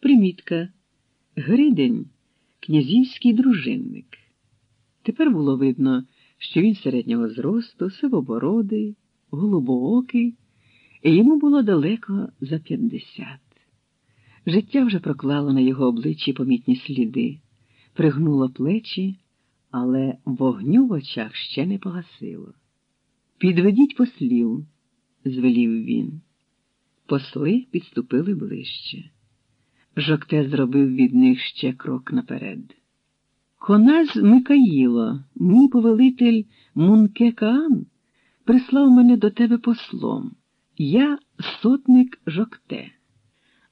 Примітка. Гридень князівський дружинник. Тепер було видно, що він середнього зросту, сивобородий, голубоокий, і йому було далеко за п'ятдесят. Життя вже проклало на його обличчі помітні сліди, пригнуло плечі, але вогню в очах ще не погасило. Підведіть послів, звелів він. Посли підступили ближче. Жокте зробив від них ще крок наперед. Коназ Микаїло, мій повелитель Мунке Каан, прислав мене до тебе послом. Я сотник Жокте.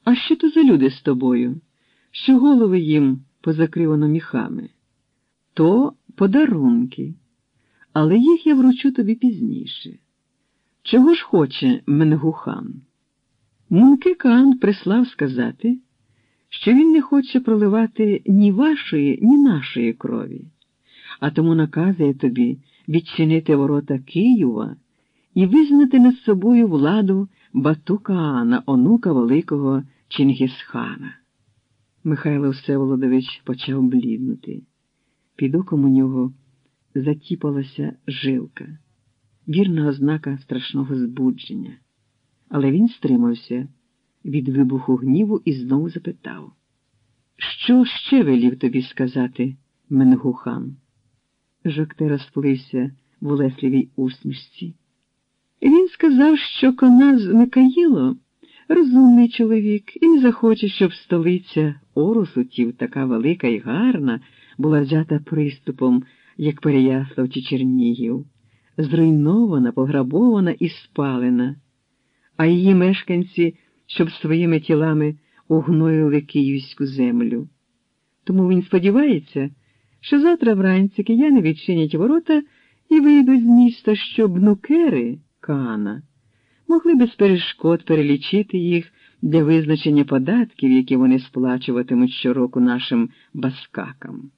А що то за люди з тобою? Що голови їм позакривано міхами? То подарунки, але їх я вручу тобі пізніше. Чого ж хоче Менгухан? Мунке Каан прислав сказати що він не хоче проливати ні вашої, ні нашої крові, а тому наказує тобі відчинити ворота Києва і визнати над собою владу Батукаана, онука великого Чингісхана. Михайло Всеволодович почав бліднути. Під оком у нього затіпалася жилка, вірна ознака страшного збудження. Але він стримався від вибуху гніву і знову запитав Що ще велів тобі сказати, Менгухан? Жокте розплився в улесливій усмішці. Він сказав, що Коназ Микаїло розумний чоловік і не захоче, щоб столиця Орусутів, така велика і гарна, була взята приступом, як Переяслав чи Чернігів, зруйнована, пограбована і спалена, а її мешканці щоб своїми тілами угноїли київську землю. Тому він сподівається, що завтра вранці кияни відчинять ворота і вийдуть з міста, щоб нукери Каана могли без перешкод перелічити їх для визначення податків, які вони сплачуватимуть щороку нашим баскакам.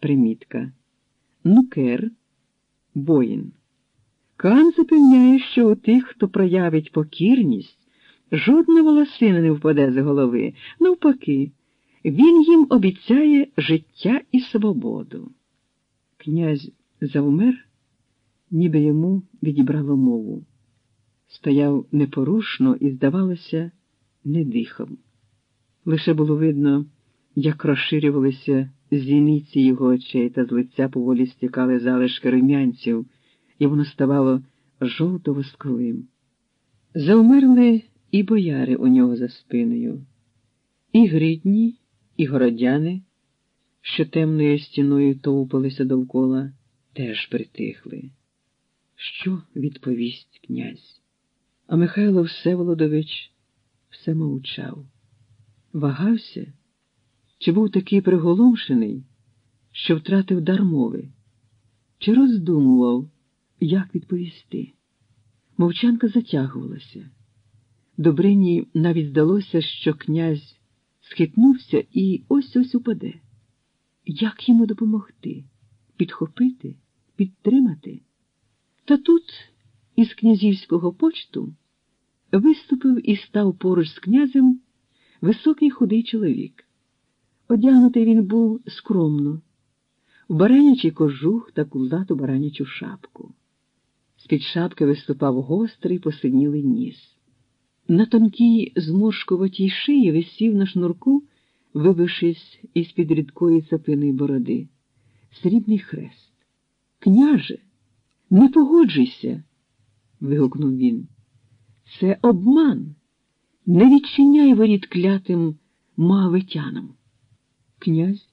Примітка. Нукер воїн. Кан запевняє, що у тих, хто проявить покірність, Жодна волосина не впаде з голови. Навпаки, він їм обіцяє життя і свободу. Князь завмер, ніби йому відібрало мову. Стояв непорушно і, здавалося, не дихав. Лише було видно, як розширювалися зіниці його очей та з лиця поволі стікали залишки рум'янців, і воно ставало жовто восковим. Завмерли і бояри у нього за спиною, і гридні, і городяни, що темною стіною товпилися довкола, теж притихли. Що відповість князь? А Михайло Всеволодович все мовчав, вагався, чи був такий приголомшений, що втратив дар мови, чи роздумував, як відповісти. Мовчанка затягувалася. Добрині навіть здалося, що князь схитнувся і ось ось упаде. Як йому допомогти? Підхопити, підтримати? Та тут із князівського почту виступив і став поруч з князем високий худий чоловік. Одягнутий він був скромно, в баранячий кожух та кулату баранячу шапку. З-під шапки виступав гострий посинілий ніс. На тонкій зморшкуватій шиї висів на шнурку, вибившись із під рідкої цапиної бороди, срібний хрест. Княже, не погоджуйся. вигукнув він. Це обман. Не відчиняй воріт клятим мавитянам. Князь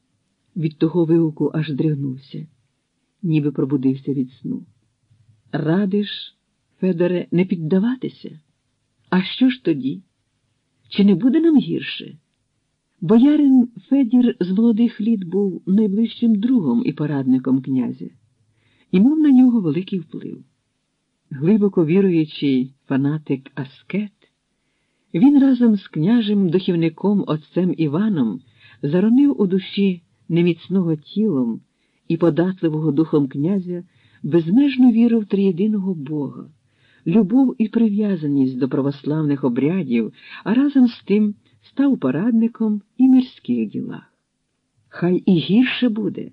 від того вигуку аж здригнувся, ніби пробудився від сну. Радиш, Федоре, не піддаватися? А що ж тоді? Чи не буде нам гірше? Боярин Федір з молодих літ був найближчим другом і порадником князя і мав на нього великий вплив. Глибоко віруючий фанатик Аскет, він разом з княжем духівником отцем Іваном заронив у душі неміцного тілом і податливого духом князя безмежну віру в триєдиного Бога любов і прив'язаність до православних обрядів, а разом з тим став порадником і мирських ділах. Хай і гірше буде,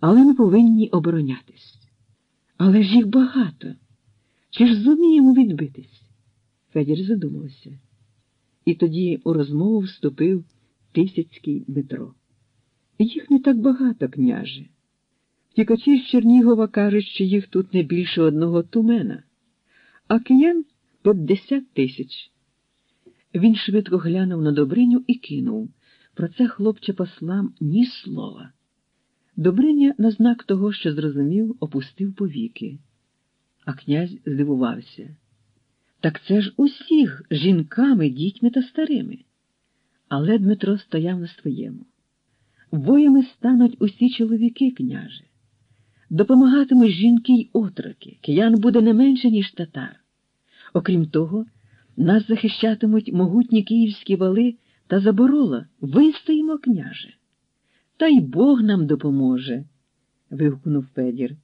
але ми повинні оборонятись. Але ж їх багато. Чи ж зуміємо відбитись? Федір задумався. І тоді у розмову вступив Тисяцький Дмитро. Їх не так багато, княже. Втікачі з Чернігова кажуть, що їх тут не більше одного тумена, а киян п'ятдесят тисяч. Він швидко глянув на Добриню і кинув. Про це хлопче послам ні слова. Добриня, на знак того, що зрозумів, опустив повіки. А князь здивувався. Так це ж усіх жінками, дітьми та старими. Але Дмитро стояв на своєму. Воями стануть усі чоловіки, княже. Допомагатимуть жінки й отроки, киян буде не менше, ніж татар. Окрім того, нас захищатимуть могутні київські вали та заборола. Вистоїмо, княже. Та й Бог нам допоможе. вигукнув Федір,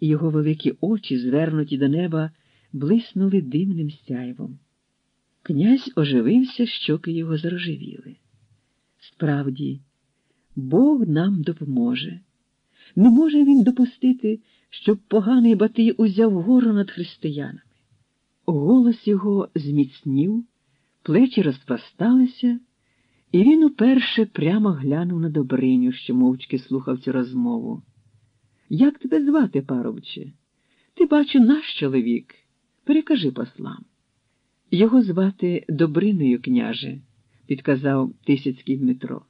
і його великі очі, звернуті до неба, блиснули димним сяйвом. Князь оживився, щоки його зарожевіли. Справді, Бог нам допоможе. Не може він допустити, щоб поганий Батий узяв гору над християнами. Голос його зміцнів, плечі розпласталися, і він уперше прямо глянув на Добриню, що мовчки слухав цю розмову. Як тебе звати, парубче? Ти, бачу, наш чоловік. Перекажи послам. Його звати Добриною, княже, підказав Тисяцький Дмитро.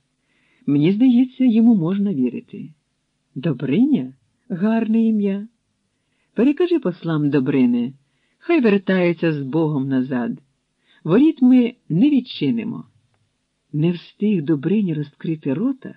Мені здається, йому можна вірити. Добриня? Гарне ім'я. Перекажи послам Добрини, хай вертається з Богом назад. Воріт ми не відчинимо. Не встиг Добрині розкрити рота.